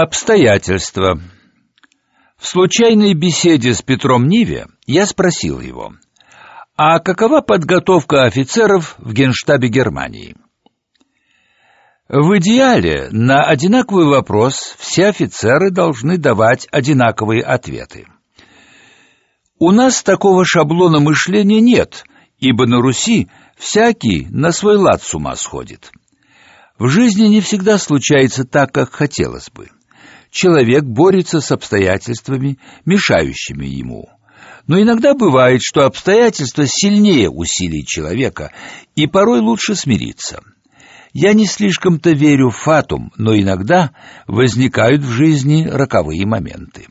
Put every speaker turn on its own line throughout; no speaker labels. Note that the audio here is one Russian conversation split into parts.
Обстоятельства. В случайной беседе с Петром Ниве я спросил его, а какова подготовка офицеров в Генштабе Германии? В идеале на одинаковый вопрос все офицеры должны давать одинаковые ответы. У нас такого шаблона мышления нет, ибо на Руси всякий на свой лад с ума сходит. В жизни не всегда случается так, как хотелось бы человек борется с обстоятельствами, мешающими ему. Но иногда бывает, что обстоятельства сильнее усилий человека, и порой лучше смириться. Я не слишком-то верю в фатум, но иногда возникают в жизни роковые моменты.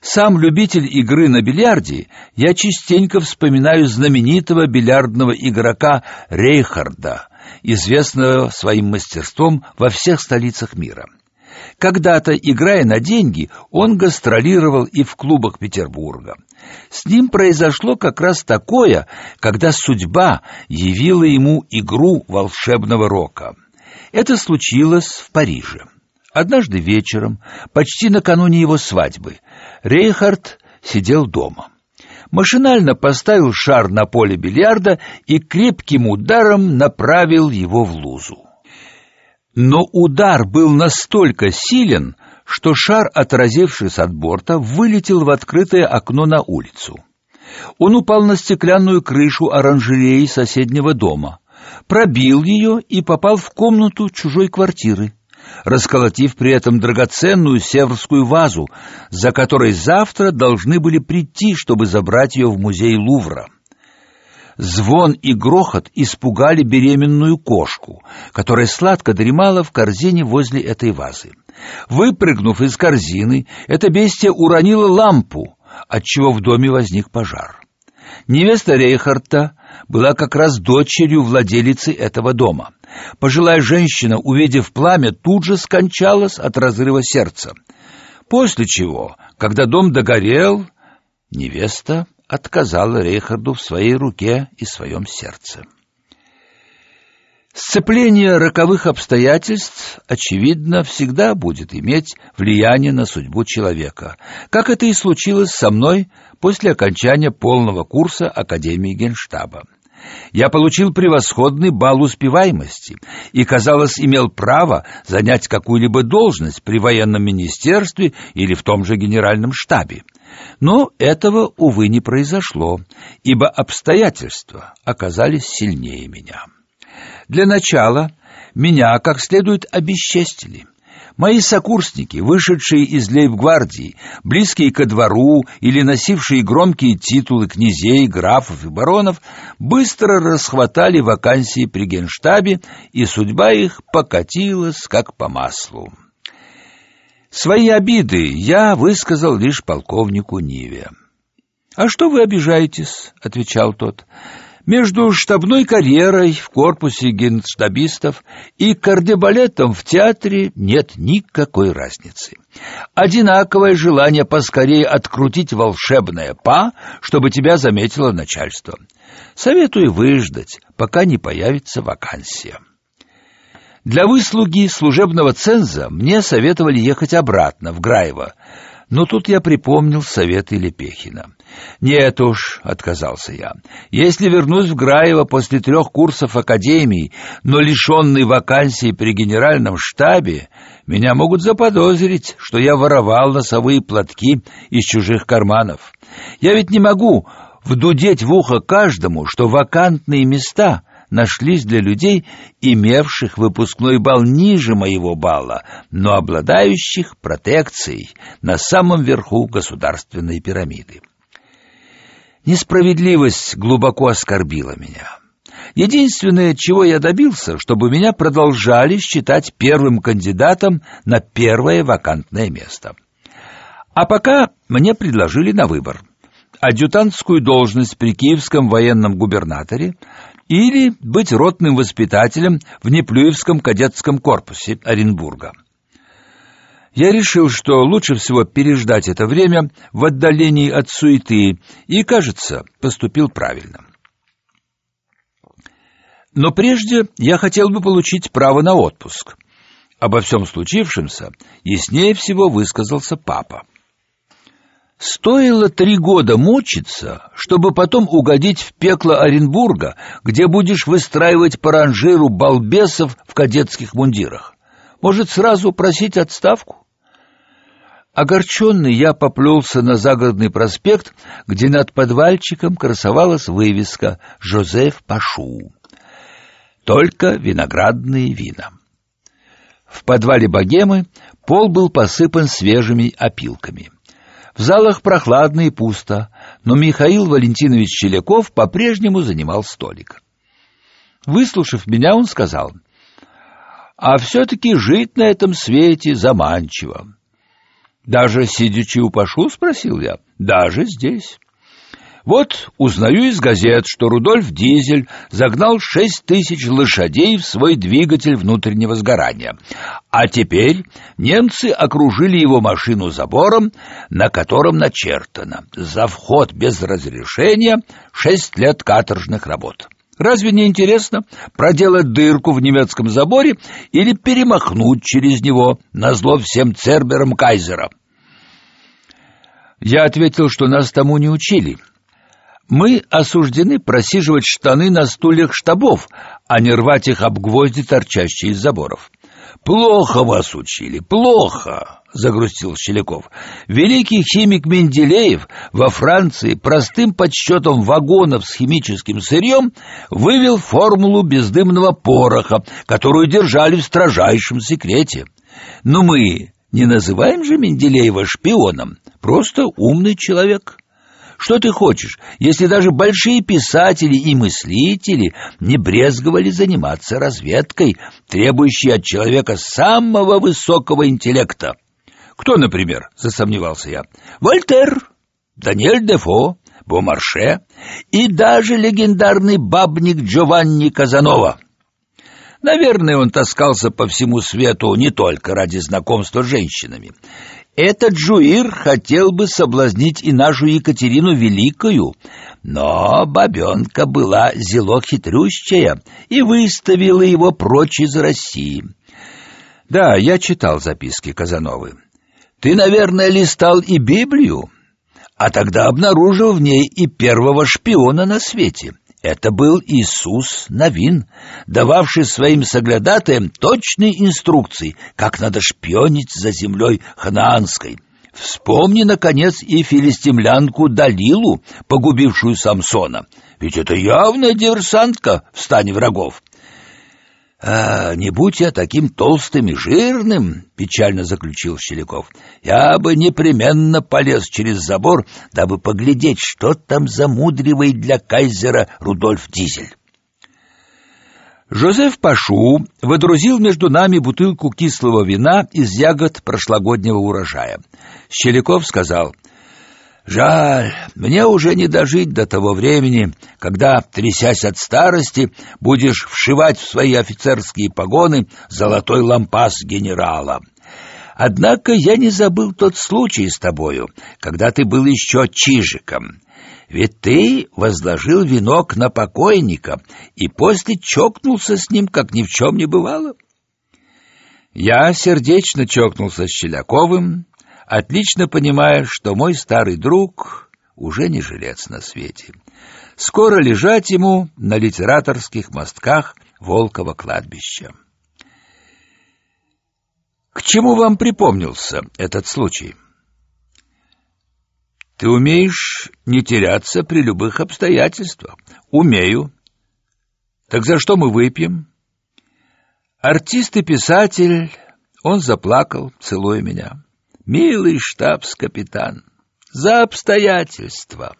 Сам любитель игры на бильярде, я частенько вспоминаю знаменитого бильярдного игрока Рейхарда, известного своим мастерством во всех столицах мира. Когда-то, играя на деньги, он гастролировал и в клубах Петербурга. С ним произошло как раз такое, когда судьба явила ему игру волшебного рока. Это случилось в Париже. Однажды вечером, почти накануне его свадьбы, Рейхард сидел дома. Машинально поставил шар на поле бильярда и крепким ударом направил его в лузу. Но удар был настолько силен, что шар, отразившись от борта, вылетел в открытое окно на улицу. Он упал на стеклянную крышу оранжереи соседнего дома, пробил ее и попал в комнату чужой квартиры, расколотив при этом драгоценную северскую вазу, за которой завтра должны были прийти, чтобы забрать ее в музей Лувра. Звон и грохот испугали беременную кошку, которая сладко дремала в корзине возле этой вазы. Выпрыгнув из корзины, это бестия уронила лампу, отчего в доме возник пожар. Невеста Рейхарта была как раз дочерью владелицы этого дома. Пожилая женщина, увидев пламя, тут же скончалась от разрыва сердца. После чего, когда дом догорел, невеста отказала Рейхарду в своей руке и своем сердце. Сцепление роковых обстоятельств, очевидно, всегда будет иметь влияние на судьбу человека, как это и случилось со мной после окончания полного курса Академии Генштаба. Я получил превосходный балл успеваемости и, казалось, имел право занять какую-либо должность при военном министерстве или в том же генеральном штабе. Но этого, увы, не произошло, ибо обстоятельства оказались сильнее меня. Для начала меня как следует обесчестили. Мои сокурсники, вышедшие из лейб-гвардии, близкие ко двору или носившие громкие титулы князей, графов и баронов, быстро расхватали вакансии при генштабе, и судьба их покатилась как по маслу. Свои обиды я высказал лишь полковнику Ниве. «А что вы обижаетесь?» — отвечал тот. «Между штабной карьерой в корпусе генштабистов и кардебалетом в театре нет никакой разницы. Одинаковое желание поскорее открутить волшебное па, чтобы тебя заметило начальство. Советую выждать, пока не появится вакансия». Для выслуги служебного ценза мне советовали ехать обратно, в Граево. Но тут я припомнил советы Лепехина. «Нет уж», — отказался я, — «если вернусь в Граево после трех курсов академии, но лишенный вакансии при генеральном штабе, меня могут заподозрить, что я воровал носовые платки из чужих карманов. Я ведь не могу вдудеть в ухо каждому, что вакантные места нашлись для людей, имевших выпускной балл ниже моего балла, но обладающих протекцией на самом верху государственной пирамиды. Несправедливость глубоко оскорбила меня. Единственное, чего я добился, чтобы меня продолжали считать первым кандидатом на первое вакантное место. А пока мне предложили на выбор адъютантскую должность при киевском военном губернаторе или быть ротным воспитателем в Неплюевском кадетском корпусе Оренбурга. Я решил, что лучше всего переждать это время в отдалении от суеты, и, кажется, поступил правильно. Но прежде я хотел бы получить право на отпуск. Обо всем случившемся яснее всего высказался папа. Стоило три года мучиться, чтобы потом угодить в пекло Оренбурга, где будешь выстраивать по ранжиру балбесов в кадетских мундирах. Может, сразу просить отставку? Огорченный я поплелся на загородный проспект, где над подвальчиком красовалась вывеска «Жозеф Пашу». Только виноградные вина. В подвале богемы пол был посыпан свежими опилками. В залах прохладно и пусто, но Михаил Валентинович Челяков по-прежнему занимал столик. Выслушав меня, он сказал, «А все-таки жить на этом свете заманчиво. Даже сидячи у Пашу, спросил я. Даже здесь. Вот узнаю из газет, что Рудольф Дизель загнал шесть тысяч лошадей в свой двигатель внутреннего сгорания. А теперь немцы окружили его машину забором, на котором начертано «За вход без разрешения шесть лет каторжных работ». Разве не интересно проделать дырку в немецком заборе или перемахнуть через него на зло всем церберам кайзера? Я ответил, что нас тому не учили. Мы осуждены просиживать штаны на стульях штабов, а не рвать их об гвозди, торчащие из заборов. Плохо вас учили, плохо, загрустил Щеляков. Великий химик Менделеев во Франции простым подсчетом вагонов с химическим сырьем вывел формулу бездымного пороха, которую держали в строжайшем секрете. Но мы не называем же Менделеева шпионом, просто умный человек. Что ты хочешь, если даже большие писатели и мыслители не брезговали заниматься разведкой, требующей от человека самого высокого интеллекта? Кто, например, засомневался я? Вольтер, Даниэль Дефо, Бомарше и даже легендарный бабник Джованни Казанова. Наверное, он таскался по всему свету не только ради знакомства с женщинами. Этот жуир хотел бы соблазнить и нашу Екатерину Великую, но бабенка была зело хитрющая и выставила его прочь из России. Да, я читал записки Казановы. Ты, наверное, листал и Библию, а тогда обнаружил в ней и первого шпиона на свете — это был Иисус Новин, дававший своим соглядатаям точные инструкции, как надо шпионить за землей ханаанской. Вспомни, наконец, и филистимлянку Далилу, погубившую Самсона. Ведь это явная диверсантка в стане врагов. А не будь я таким толстым и жирным, печально заключил Щеляков. Я бы непременно полез через забор, дабы поглядеть, что там замудривает для кайзера Рудольф Дизель. Жозеф Пашу выдрузил между нами бутылку кислого вина из ягод прошлогоднего урожая. Щеляков сказал: Жаль, мне уже не дожить до того времени, когда, трясясь от старости, будешь вшивать в свои офицерские погоны золотой лампас генерала. Однако я не забыл тот случай с тобою, когда ты был еще чижиком. Ведь ты возложил венок на покойника и после чокнулся с ним, как ни в чем не бывало. Я сердечно чокнулся с Щеляковым, отлично понимая, что мой старый друг уже не жилец на свете. Скоро лежать ему на литераторских мостках Волкова кладбища. К чему вам припомнился этот случай? Ты умеешь не теряться при любых обстоятельствах. Умею. Так за что мы выпьем? Артист и писатель, он заплакал, целуя меня. Милый штабс-капитан, за обстоятельства.